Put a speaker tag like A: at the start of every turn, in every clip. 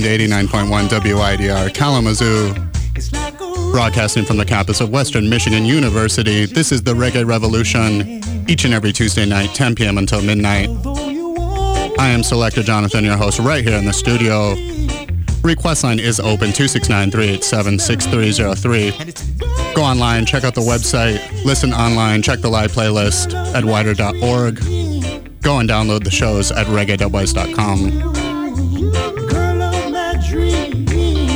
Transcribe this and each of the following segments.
A: tuned to 89.1 WIDR Kalamazoo, broadcasting from the campus of Western Michigan University. This is the Reggae Revolution, each and every Tuesday night, 10 p.m. until midnight. I am Selector Jonathon, your host, right here in the studio. Request line is open 269 387 6303. Go online, check out the website, listen online, check the live playlist at widr.org. Go and download the shows at reggae.wise.com.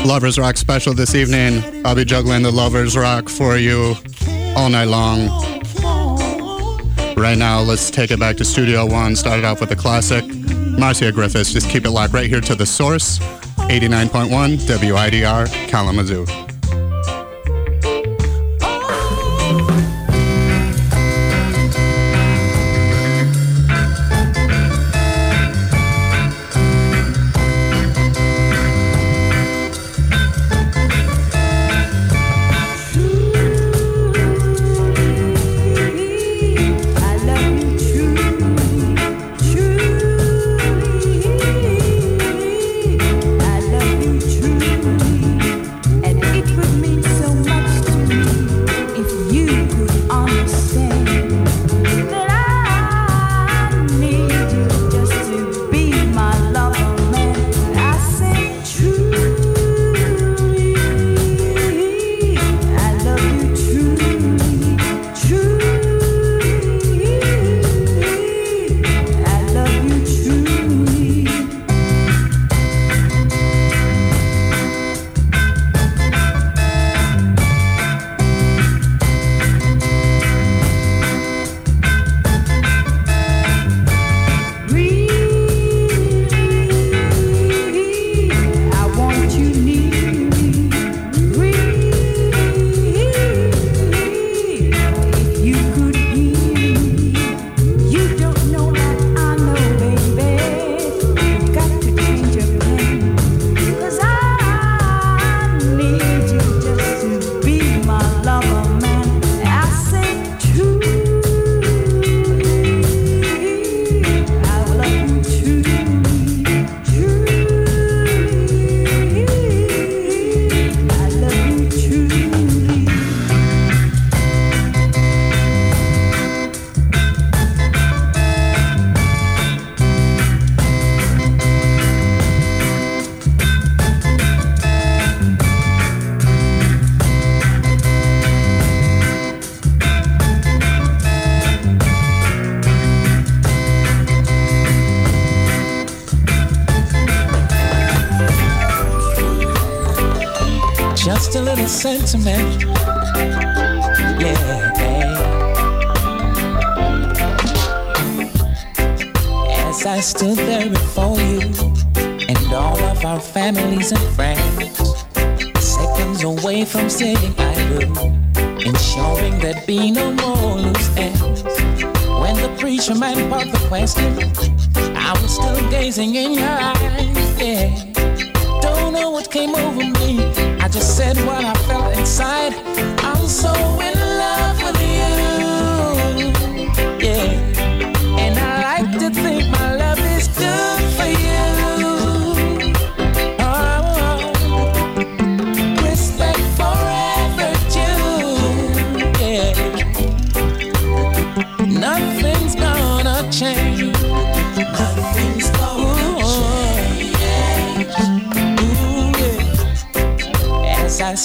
A: Lovers Rock special this evening. I'll be juggling the Lovers Rock for you all night long. Right now, let's take it back to Studio One. Started off with a classic. Marcia Griffiths, just keep it locked right here to the source. 89.1 WIDR Kalamazoo.
B: Sentiment. Yeah. As I stood there before you and all of our families and friends, seconds away from saying I will, ensuring there'd be no more loose ends. When the preacher man put the question, I was still gazing in your eyes. Yeah. Don't know what came over me just said what I felt inside. I'm so in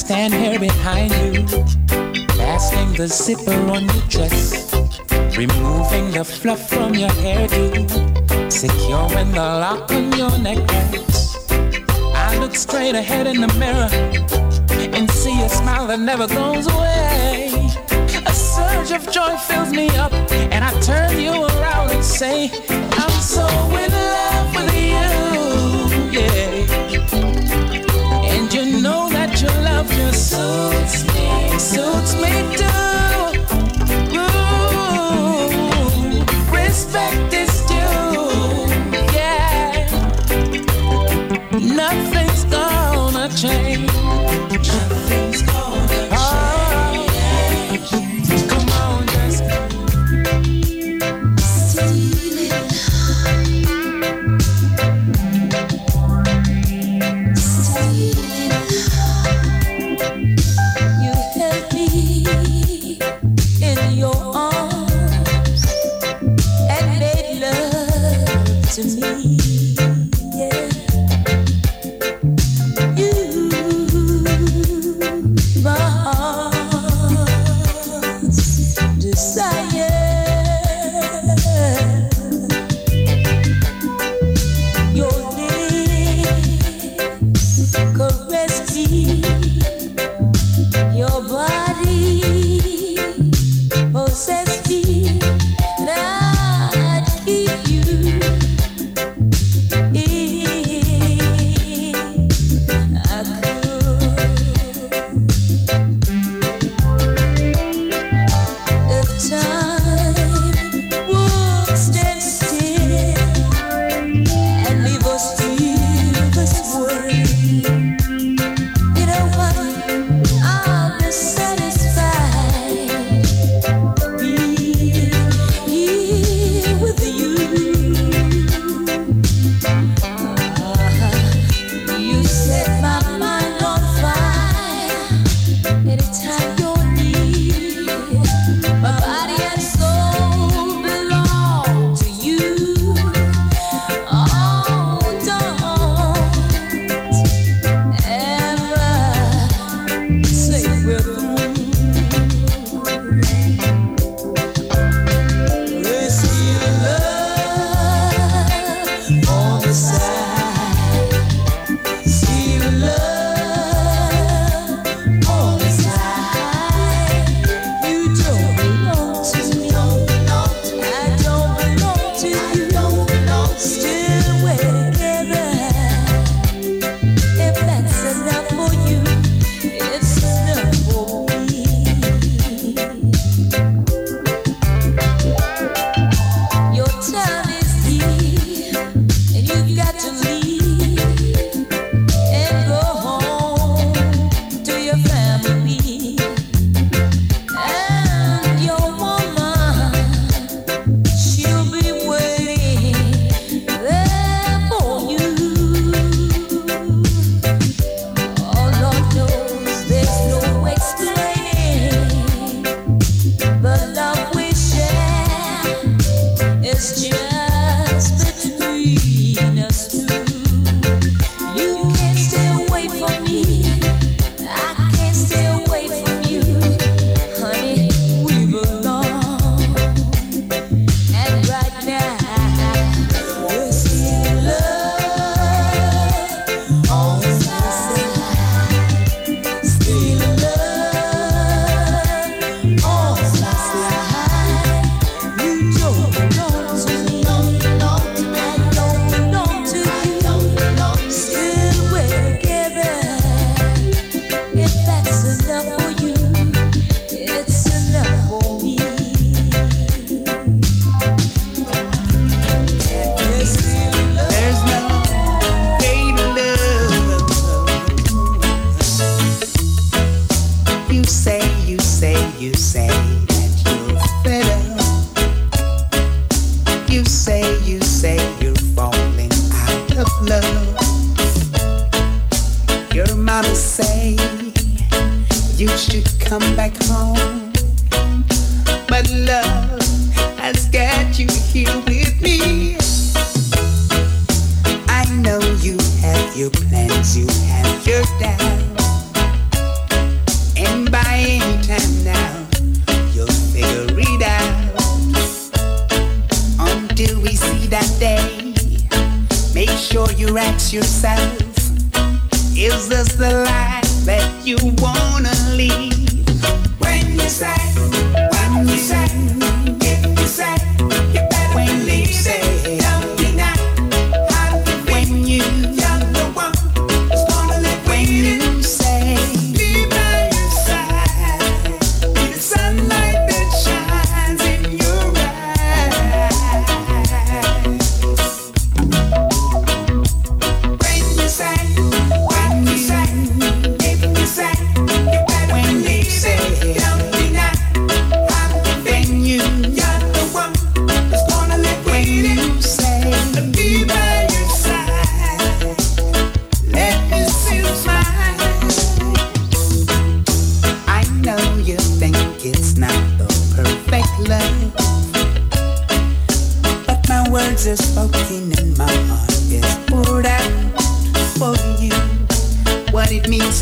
B: stand here behind you, fastening the zipper on your dress, removing the fluff from your hairdo, securing the lock on your necklace. I look straight ahead in the mirror and see a smile that never goes away. A surge of joy fills me up, and I turn you around and say, I'm so in love with you. Yeah. Suits me, suits me too.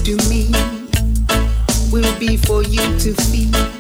C: To me will be for you to feel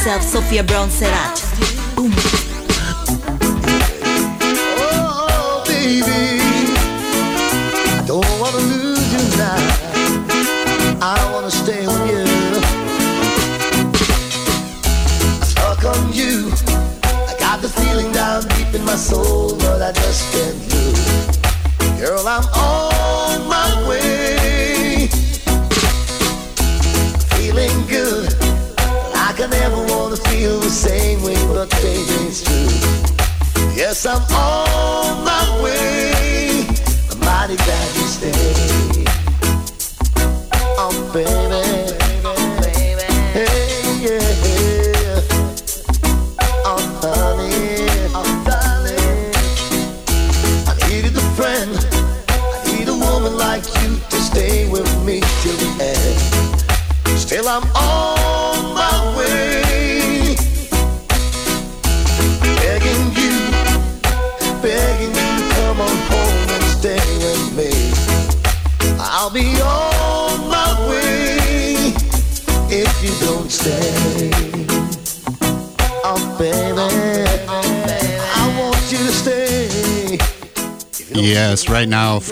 C: yourself,
D: Sophia Brown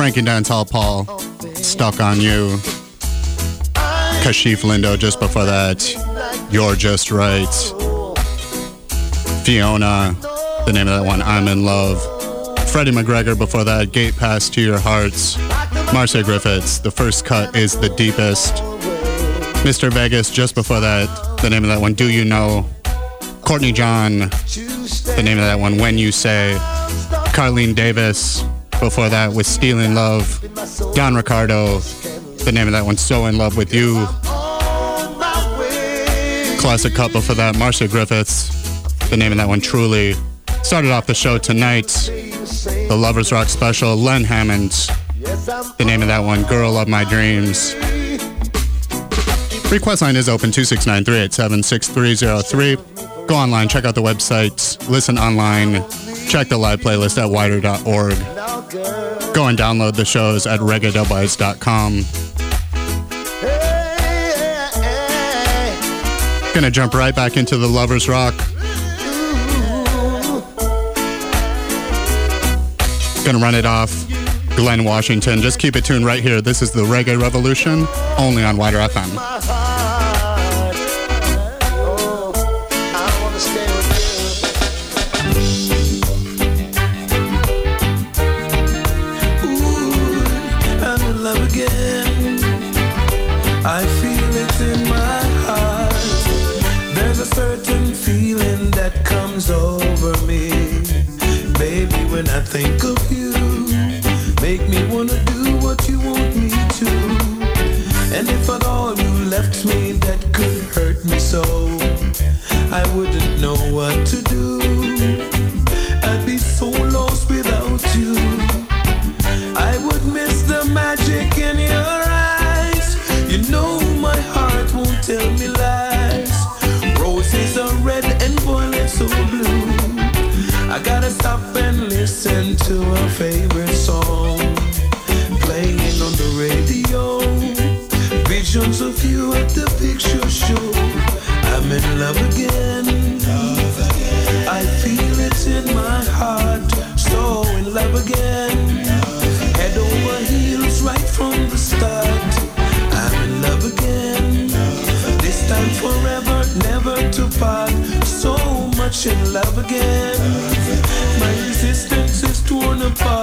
E: Frankie Dancehall Paul, Stuck on You. Kashief Lindo just before that, You're Just Right. Fiona, the name of that one, I'm in Love. Freddie McGregor before that, Gate Pass to Your Hearts. Marcia Griffiths, the first cut is the deepest. Mr. Vegas just before that, the name of that one, Do You Know? Courtney John, the name of that one, When You Say. Carlene Davis before that was Stealing Love. Don Ricardo, the name of that one, So in Love with You. Classic cut before that, Marcia Griffiths, the name of that one, Truly. Started off the show tonight, the Lovers Rock special, Lenn Hammond, the name of that one, Girl of My Dreams. Request line is open 269 387 6303. Go online, check out the website, listen online, check the live playlist at widr.org. Go and download the shows at reggae.com. Gonna jump right back into the Lovers Rock. Gonna run it off. Glen Washington. Just keep it tuned right here. This is the Reggae Revolution, only on WIDR FM.
F: To our favorite song playing on the radio. Visions of you at the picture show. I'm in love again. I feel it in my heart. So in love again. Head over heels right from the start. I'm in love again. This time forever, never to part. So much in love again. Is torn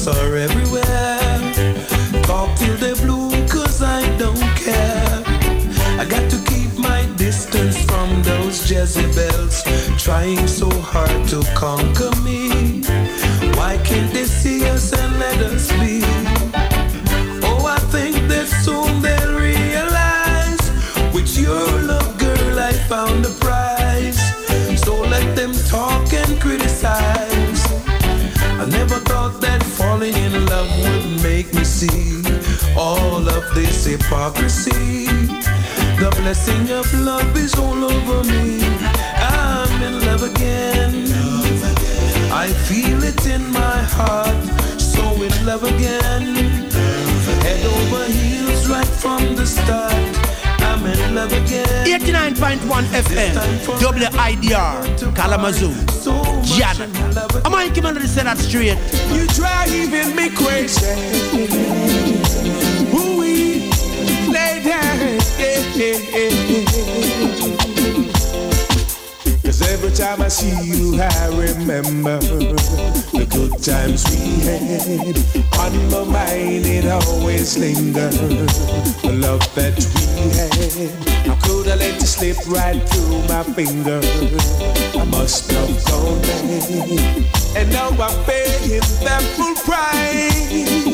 F: us are everywhere. Talk till they blue, cause I don't care. I got to keep my distance.
G: from those Jezebels trying so hard to conquer me. Why can't they see us and let us this hypocrisy. The blessing of love is all over me. I'm in love again. I feel it in my heart. So in love again. Head over heels right from the start. I'm in love again.
H: 89.1 FM, WIDR, Kalamazoo, Jana. I'm on come to say that straight.
G: You driving me crazy. Ooh, lay down. Cause every time I see you, I remember the good times we had. On my mind, it always lingers. The love that we had. How could I let you slip right through my fingers? I must have gone. And now I'm paying that full price.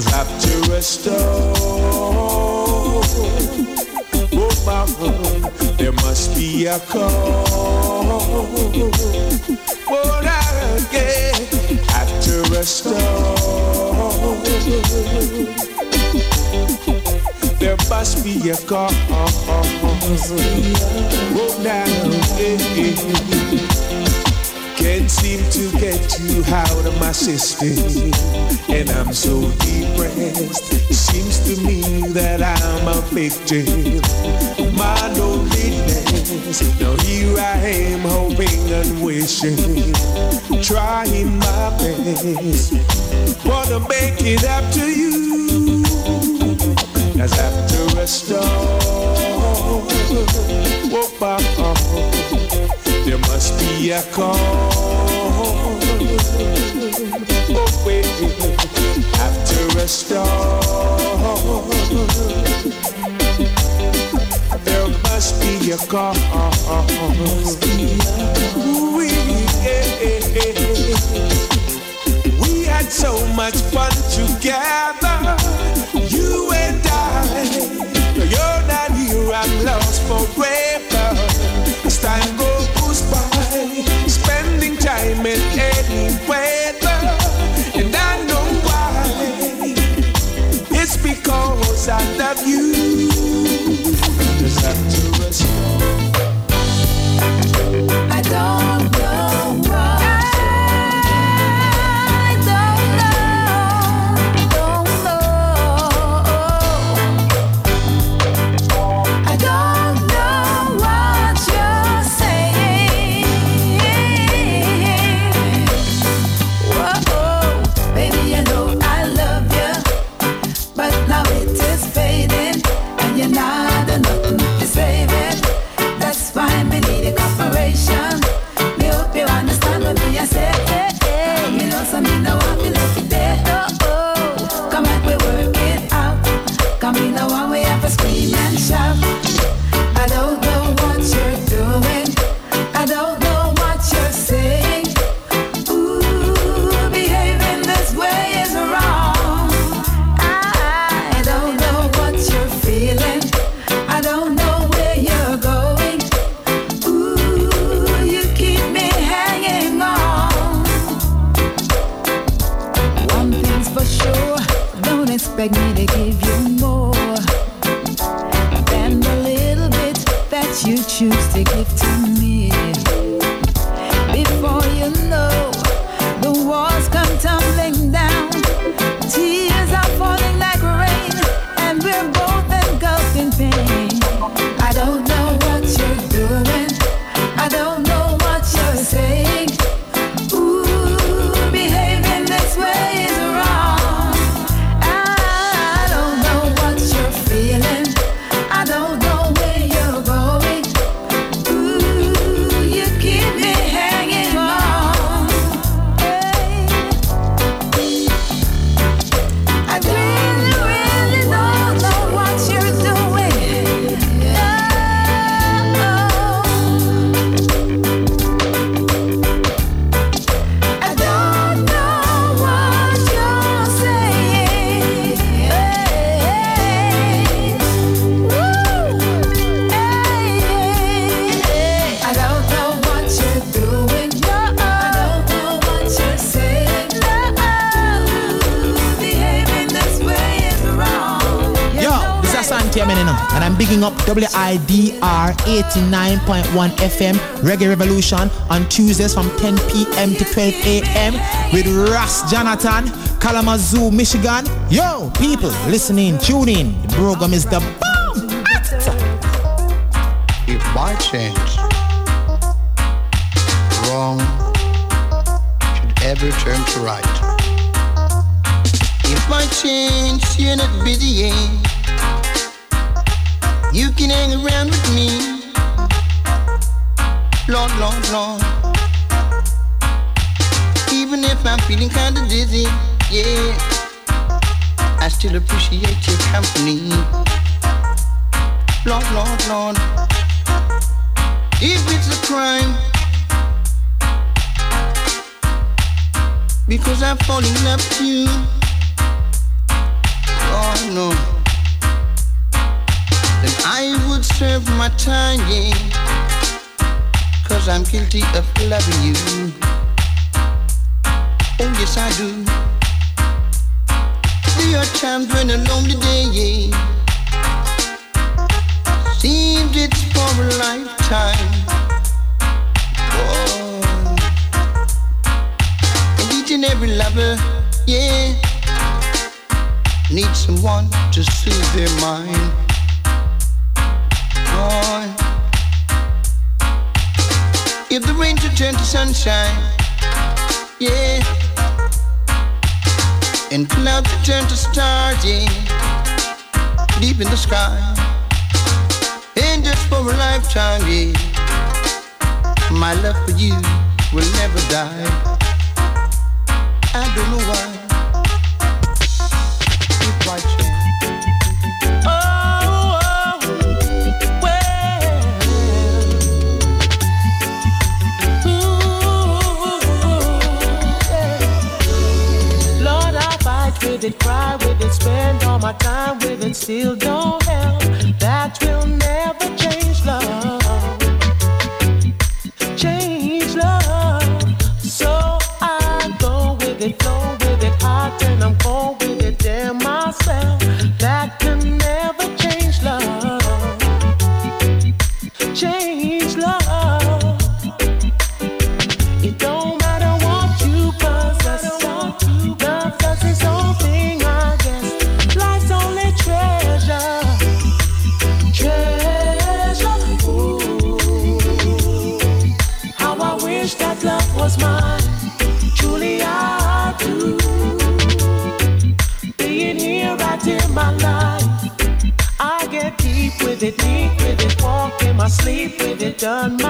G: Cause after a storm, Oh, mama, there must be a call. What I get after a storm. There must be a call. Oh, now, yeah. Can't seem to get you out of my system, and I'm so depressed. Seems to me that I'm a victim my loneliness. Now here I am, hoping and wishing, trying my best. Wanna make it up to you, as after a storm. Oh, oh, there must be a call. Wait, after a storm, there must be a call. Yeah. We had so much fun together, you and I. You're not here, I'm lost forever. As time in any weather, and I know why. It's because I love you.
A: I don't I don't know
I: WIDR 89.1 FM Reggae Revolution on Tuesdays from 10 p.m. to 12 a.m. with Ross Jonathon, Kalamazoo, Michigan. Yo, people, listening, tune in. The program is the bomb.
J: If by change wrong should ever turn to right.
K: If by chance you're not busy, you can hang around with me. Lord, Lord, Lord. Even if I'm feeling kinda dizzy, yeah, I still appreciate your company. Lord, Lord, Lord. If it's a crime, because I fall in love with you. Oh no. Serve my time, yeah. Cause I'm guilty of loving you. Oh yes I do. There are times when a lonely day, yeah. Seems it's for a lifetime. Oh. And each and every lover, yeah need someone to soothe their mind. Turn to sunshine, yeah, and clouds turn to stars, yeah, deep in the sky, and just for a lifetime, yeah, my love for you will never die. I don't know why.
L: It, still don't done my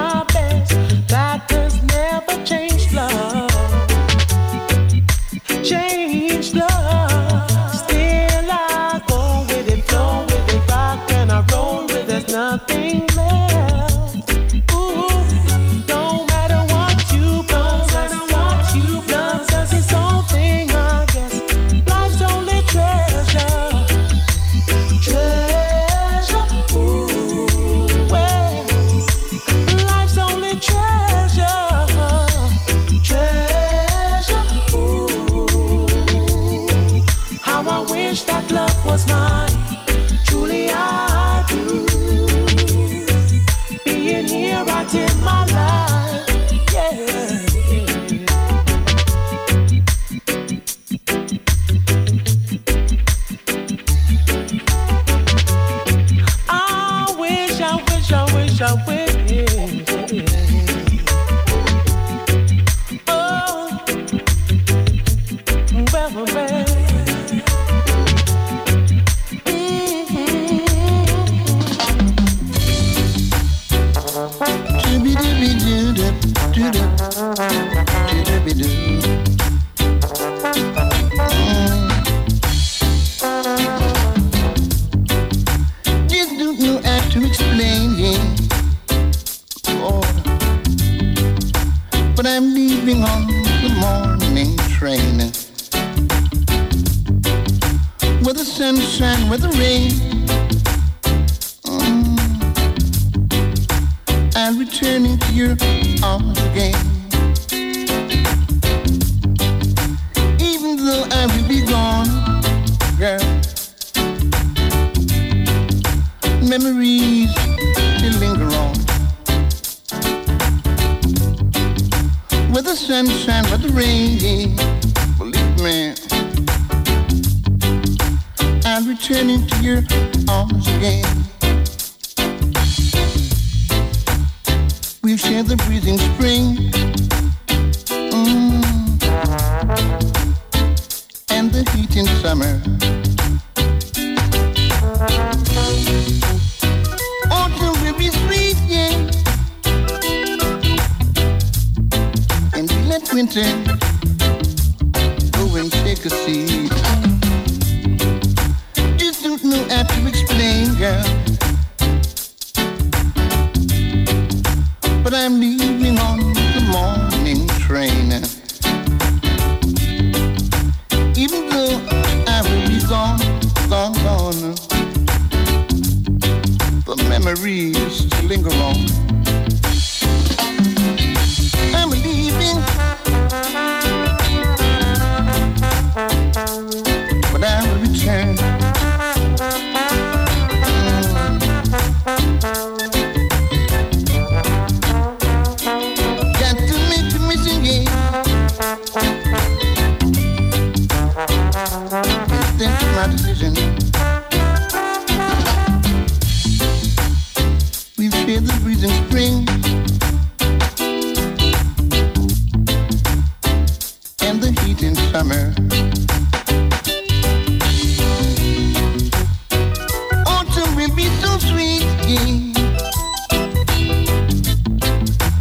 K: Autumn will be so sweet.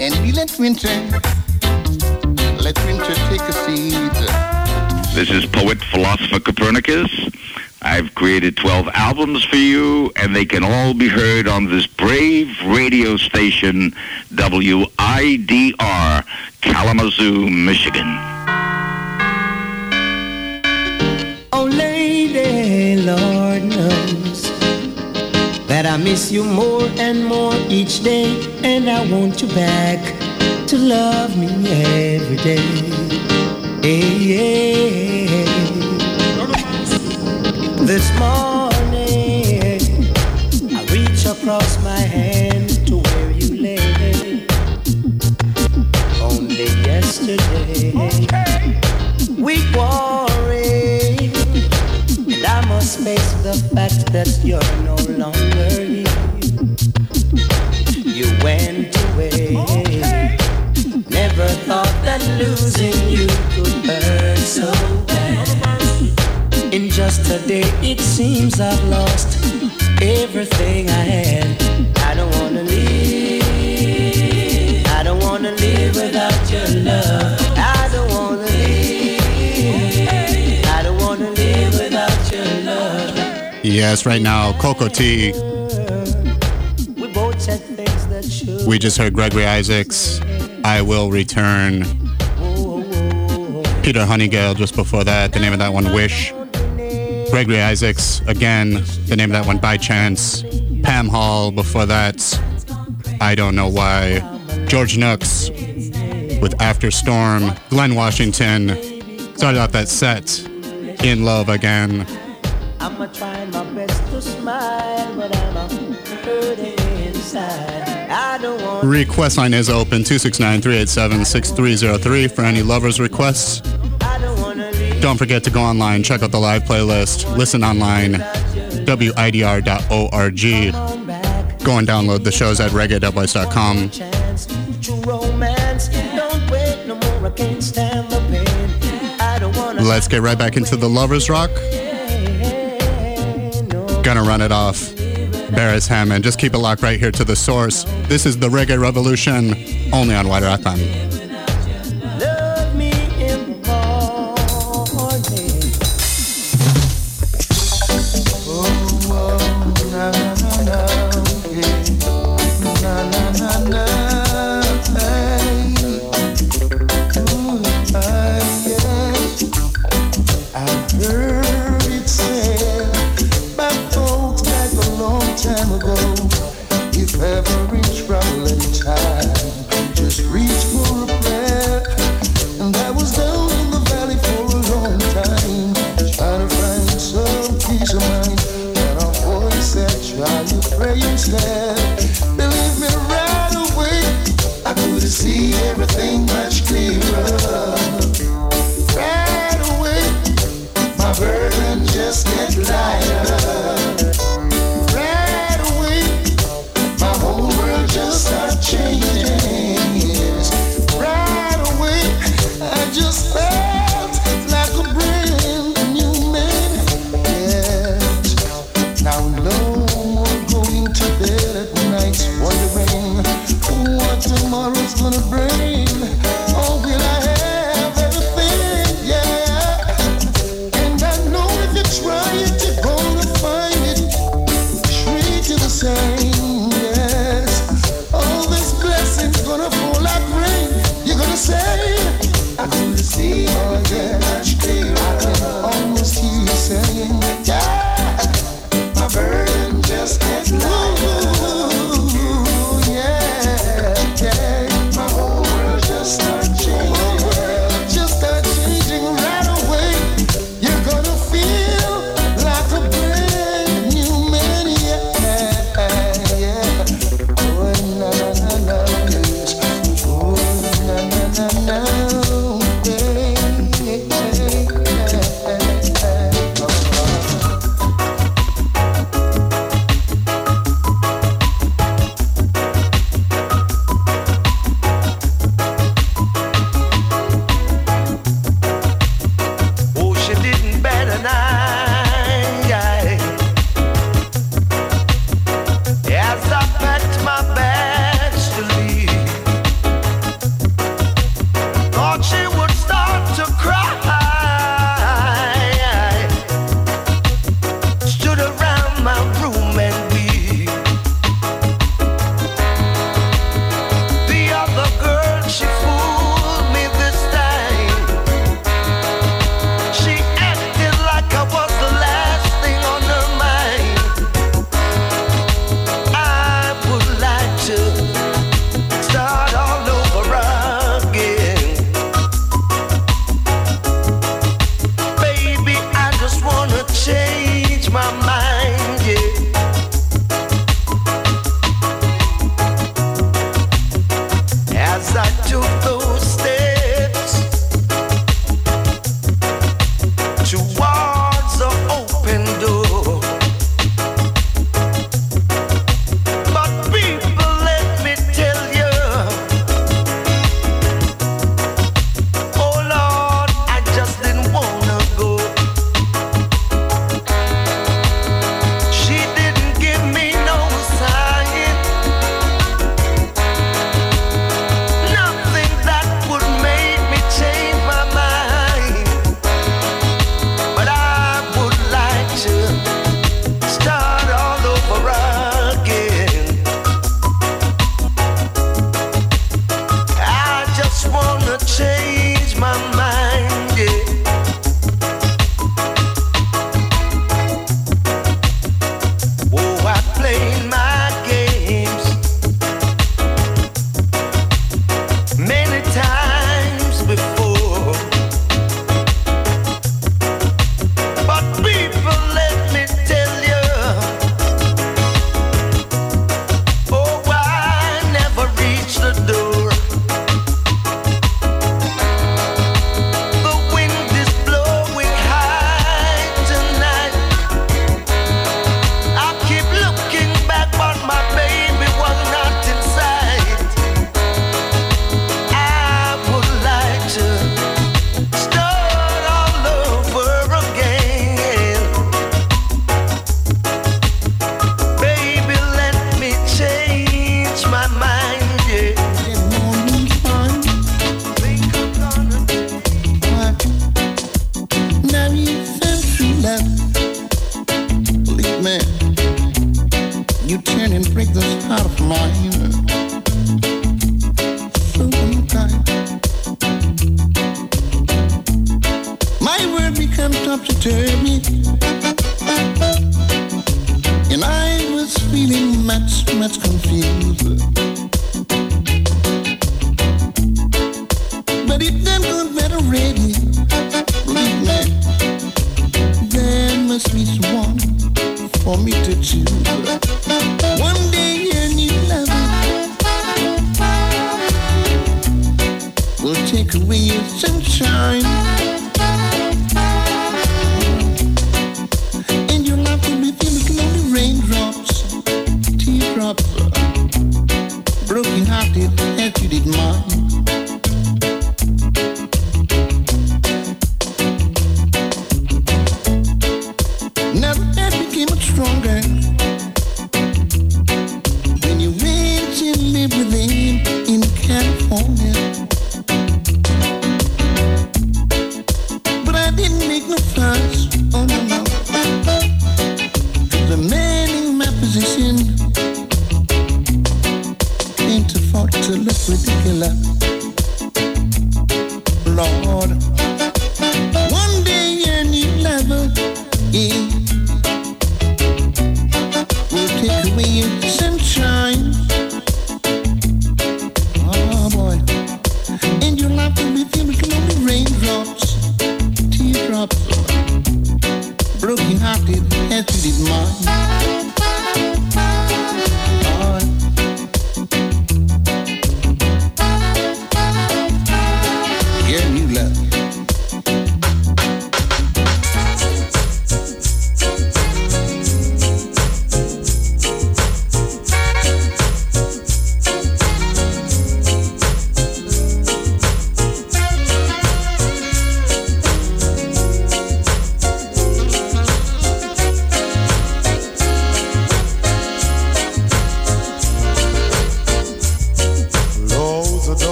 K: And we let winter, let winter take a seat.
M: This is poet philosopher Copernicus. I've created 12 albums for you, and they can all be heard on this brave radio station, WIDR, Kalamazoo, Michigan.
N: Oh, lady, Lord knows that I miss you more and more each day, and I want you back to love me every day. Hey, yeah. This morning, I reach across my hand to where you lay. Only yesterday, we quarreled, face the fact that you're no longer here. You went away. Never thought that losing you could hurt so bad. In just a day, it seems I've lost everything I had. I don't wanna live. I don't wanna live without your love.
E: Yes, right now, Cocoa Tea.
N: We
E: just heard Gregory Isaacs. I will return. Peter Hunnigale just before that. The name of that one, Wish. Gregory Isaacs again. The name of that one, By Chance. Pam Hall before that. I don't know why. George Nooks with After Storm. Glen Washington started off that set. In Love again.
N: I'm a trying my best to smile, but I'm hurting inside. I don't want
E: Request line is open 269-387-6303 for any lovers requests. Don't forget to go online, check out the live playlist, listen online, widr.org. Go and download the shows at reggae.voice.com.
N: true romance. Don't wait no more, I can't stand the pain. I don't wanna
E: Let's get right back into the lovers rock. Gonna run it off. Beres Hammond. Just keep it locked right here to the source. This is the Reggae Revolution, only on WIDR FM.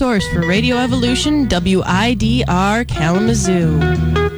B: Source for Radio Evolution, WIDR Kalamazoo.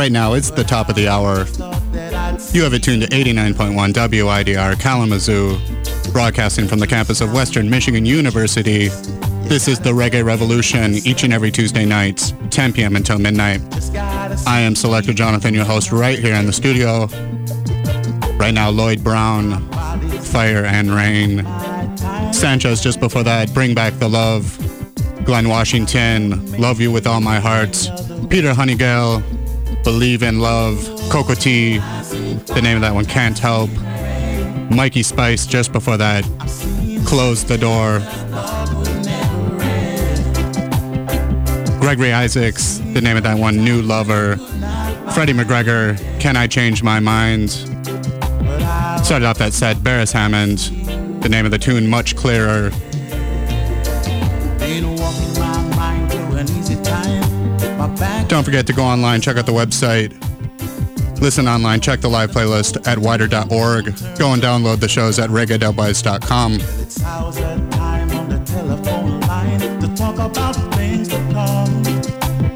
E: Right now it's the top of the hour. You have it tuned to 89.1 WIDR Kalamazoo, broadcasting from the campus of Western Michigan University. This is the Reggae Revolution each and every Tuesday nights, 10 p.m. until midnight. I am Selector Jonathon, your host, right here in the studio. Right now, Lloyd Brown, Fire and Rain. Sanchez just before that, Bring Back the Love. Glen Washington, Love You With All My Heart. Peter Hunnigale, Believe in Love. Cocoa Tea, the name of that one, Can't Help. Mikey Spice just before that, Close the Door. Gregory Isaacs, the name of that one, New Lover. Freddie McGregor, Can I Change My Mind? Started off that set, Beres Hammond, the name of the tune, Much Clearer. Don't forget to go online, check out the website. Listen online, check the live playlist at widr.org. Go and download the shows at reggae.wise.com.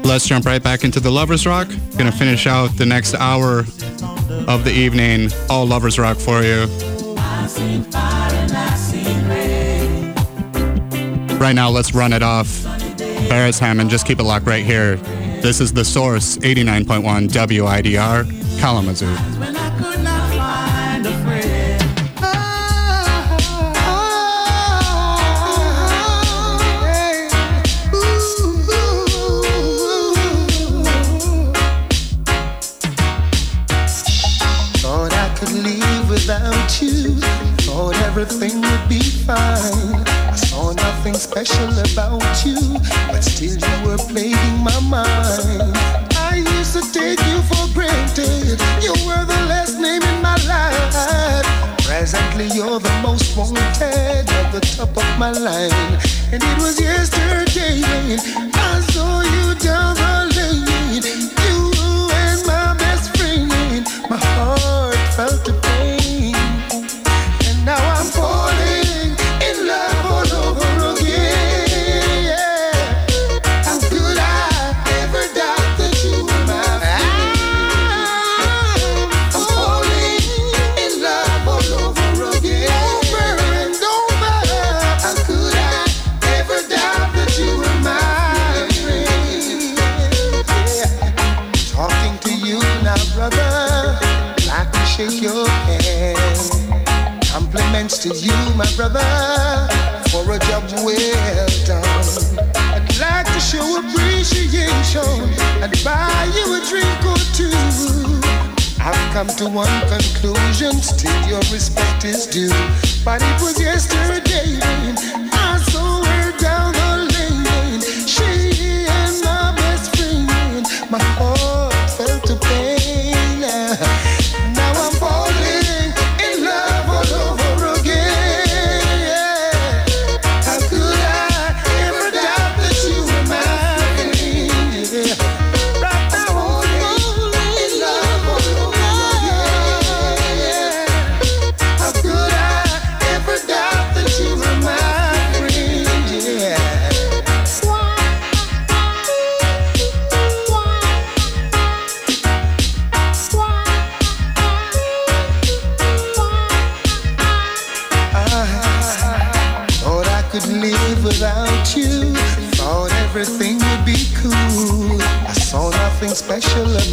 E: Let's jump right back into the Lovers Rock. Gonna finish out the next hour of the evening, all Lovers Rock for you. Right now, let's run it off. Beres Hammond, just keep it locked right here. This is The Source, 89.1 WIDR, Kalamazoo.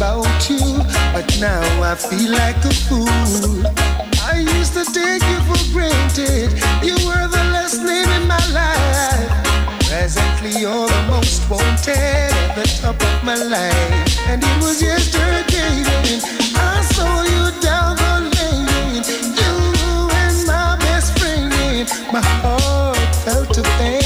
O: about you, but now I
K: feel like a fool. I used to take you for granted, you were the last name in my life. Presently, you're the most wanted at the top of my life. And it was yesterday when I saw you down the lane. You and my best friend, my heart felt a pain.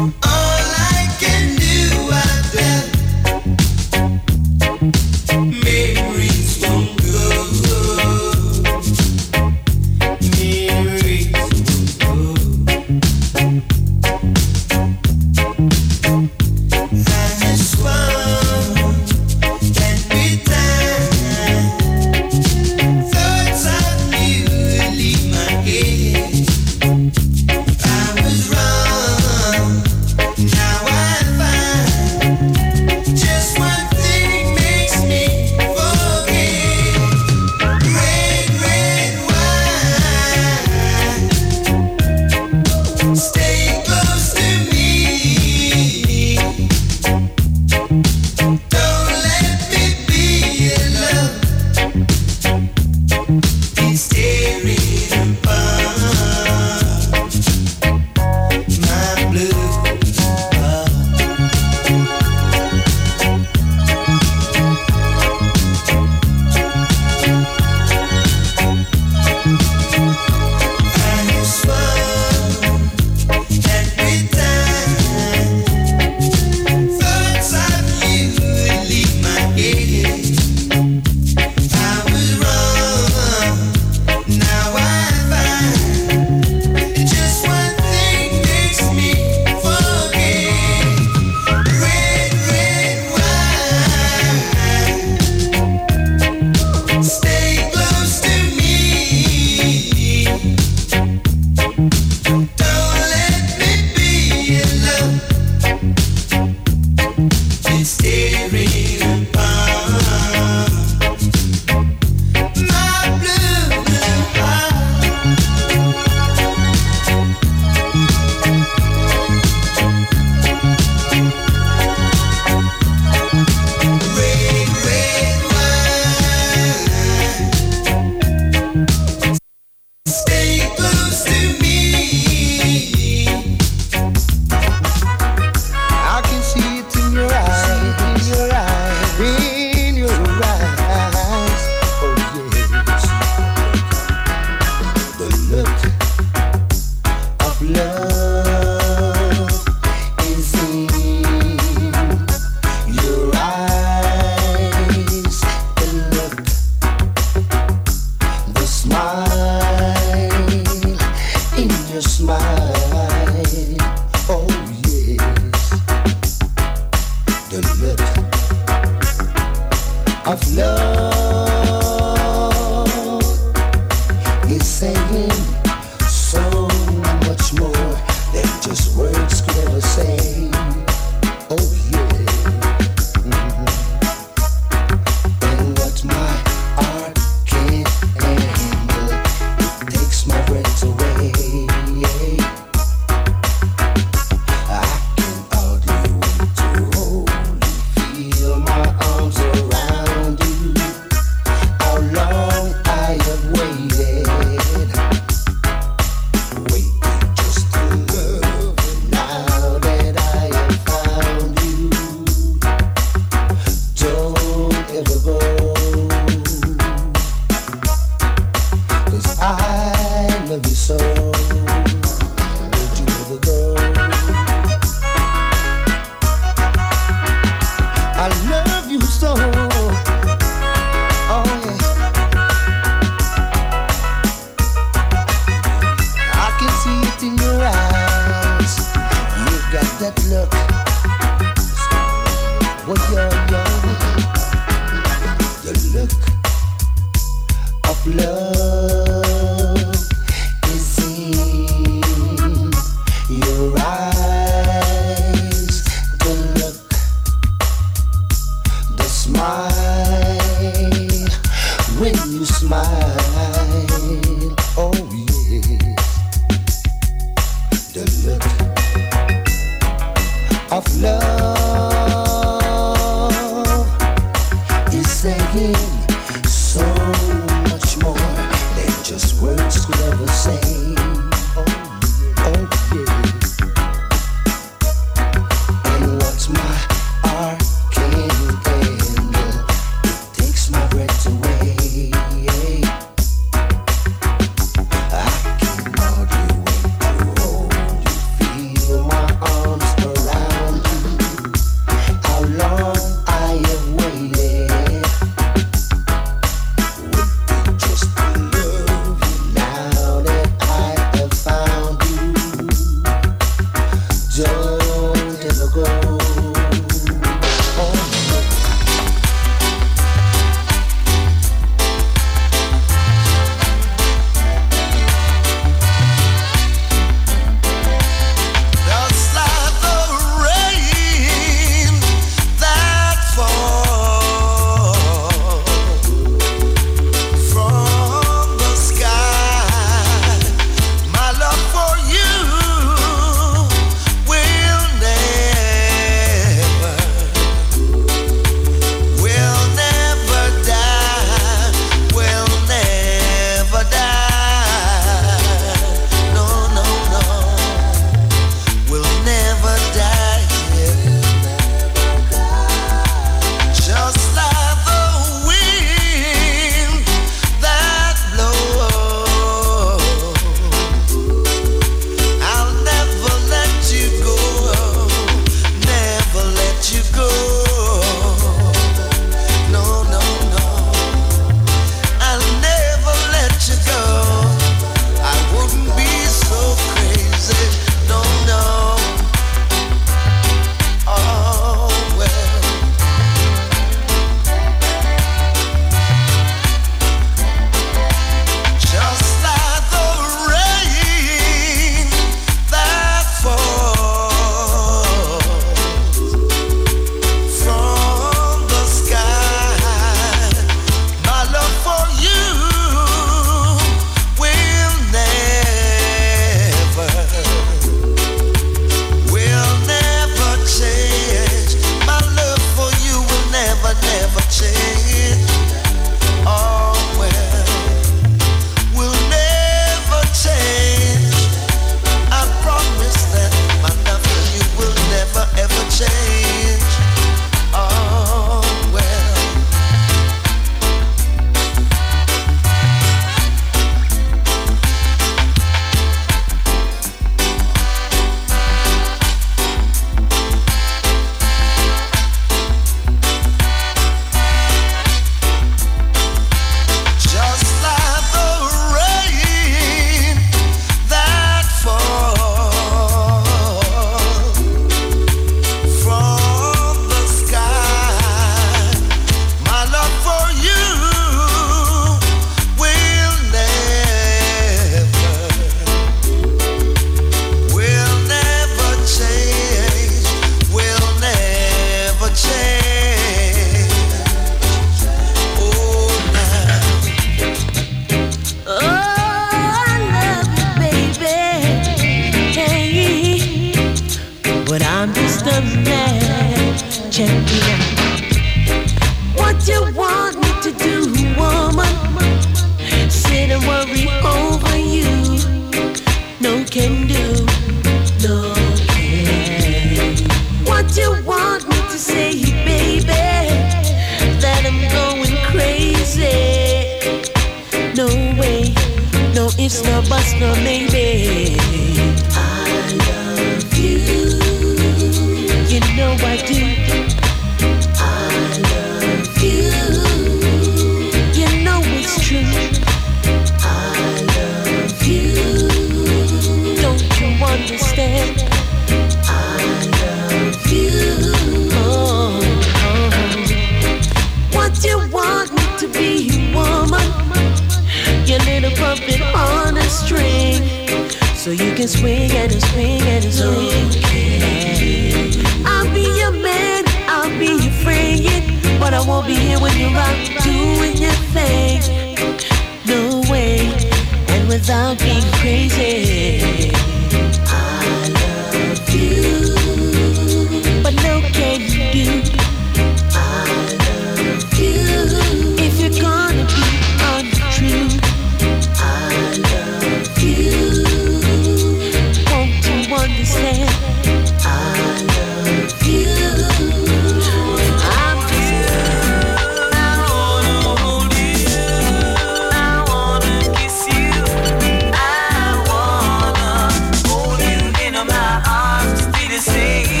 K: Arms.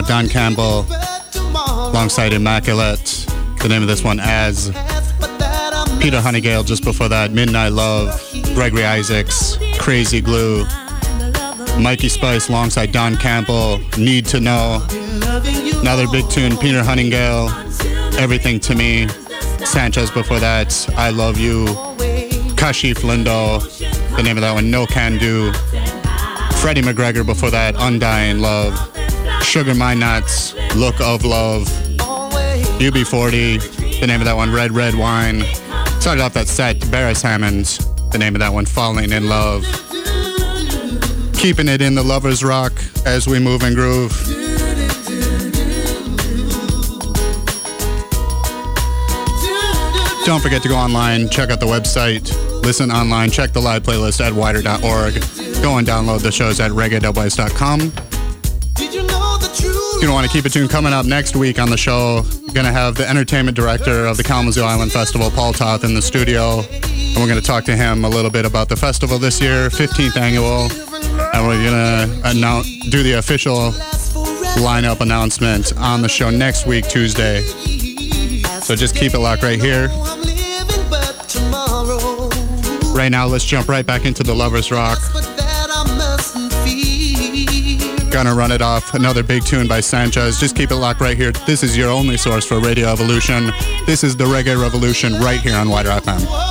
K: Uh,
E: Don Campbell, alongside Immaculate. The name of this one as Peter Hunnigale. Just before that, Midnight Love, Gregory Isaacs, Crazy Glue, Mikey Spice, alongside Don Campbell, Need to Know. Another big tune, Peter Hunnigale, Everything to Me. Sanchez before that, I Love You. Kashief Lindo, the name of that one, No Can Do. Freddie McGregor before that, Undying Love. Sugar Minott, Look of Love, UB40, the name of that one, Red Red Wine. Started off that set, Beres Hammond, the name of that one, Falling in Love. Keeping it in the Lover's Rock as we move and groove. Don't forget to go online, check out the website, listen online, check the live playlist at widr.org. Go and download the shows at reggae.com. You want to keep it tuned, coming up next week on the show, we're going to have the entertainment director of the Kalamazoo Island Festival, Paul Toth, in the studio. And we're going to talk to him a little bit about the festival this year, 15th annual. And we're going to do the official lineup announcement on the show next week, Tuesday. So just keep it locked right here. Right now, let's jump right back into the Lovers Rock. Gonna run it off. Another big tune by Sanchez. Just keep it locked right here. This is your only source for Radio Evolution. This is the Reggae Revolution right here on WIDR FM.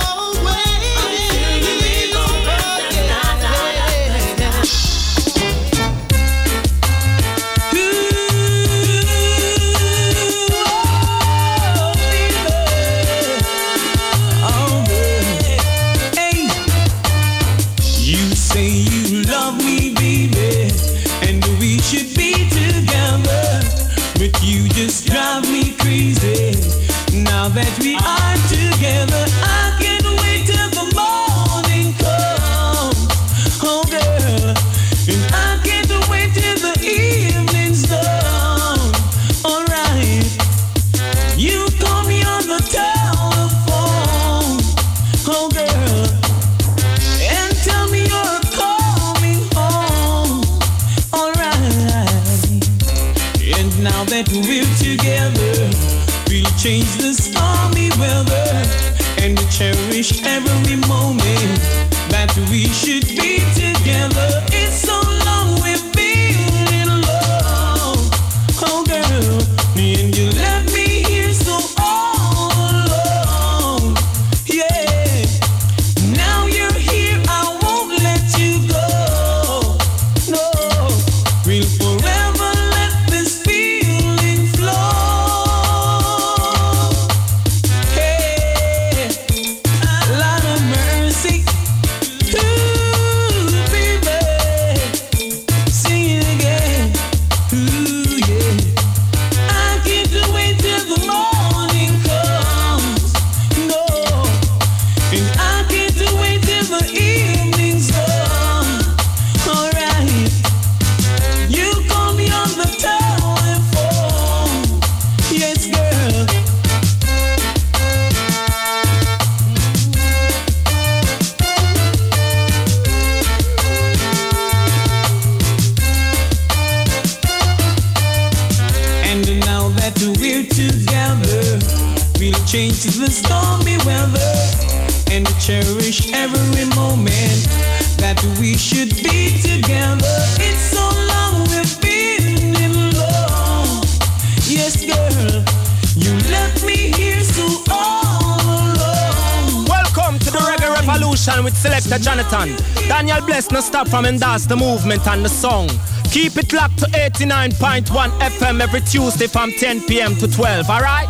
H: Bless no stop from endorse the movement and the song. Keep it locked to 89.1 FM every Tuesday from 10 p.m. to 12, alright?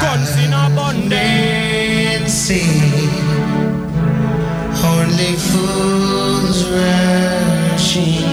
H: Guns in abundance.
D: Only fools rushing,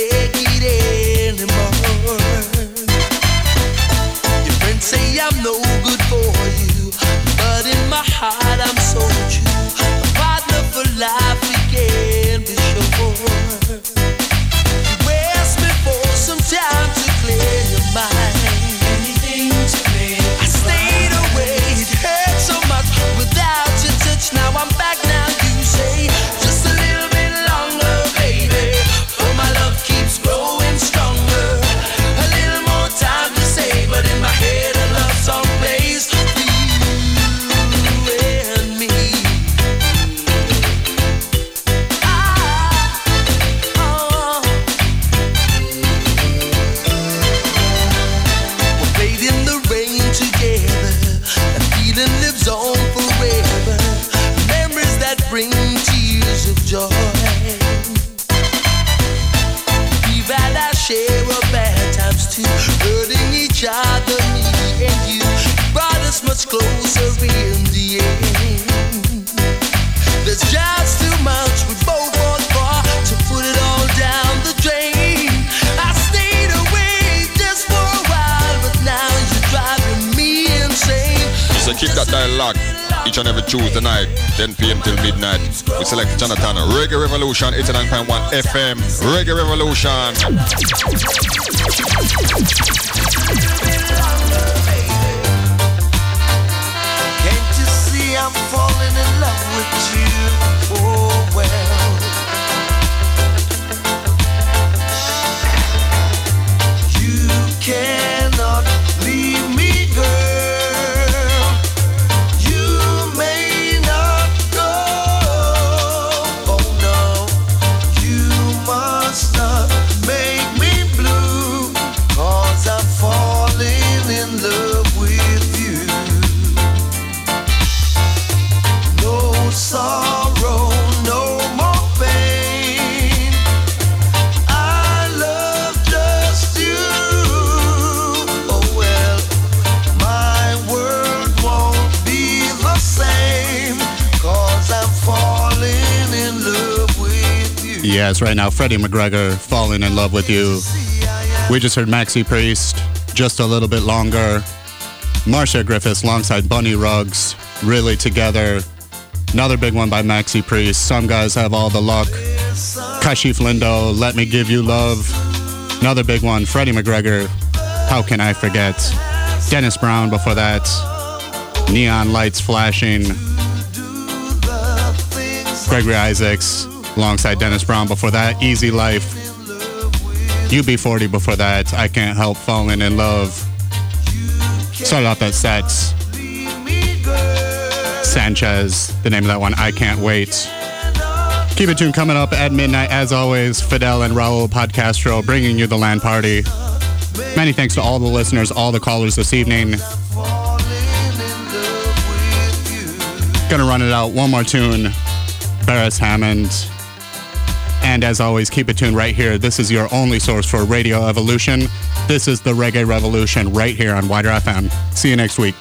D: sei que Revolution, 89.1 FM. Reggae Revolution.
K: Now, Freddie McGregor, Falling in Love with You. We just heard Maxi Priest, Just a Little Bit Longer. Marcia Griffiths alongside Bunny Ruggs, Really Together. Another big one by Maxi Priest, Some Guys Have All the Luck. Kashief Lindo, Let Me Give You Love. Another big one, Freddie McGregor, How Can I Forget. Dennis Brown before that. Neon Lights Flashing. Gregory Isaacs alongside Dennis Brown before that. Easy Life. UB40 before that. I Can't Help Falling in Love. Started off that set. Sanchez, the name of that one. I Can't Wait. Keep it tuned coming up at midnight. As always, Fidel and Raul Podcastro bringing you the land party. Many thanks to all the listeners, all the callers this evening. Gonna run it out. One more tune. Beres Hammond. And as always, keep it tuned right here. This is your only source for Radio Evolution. This is the Reggae Revolution right here on WIDR FM. See you next week.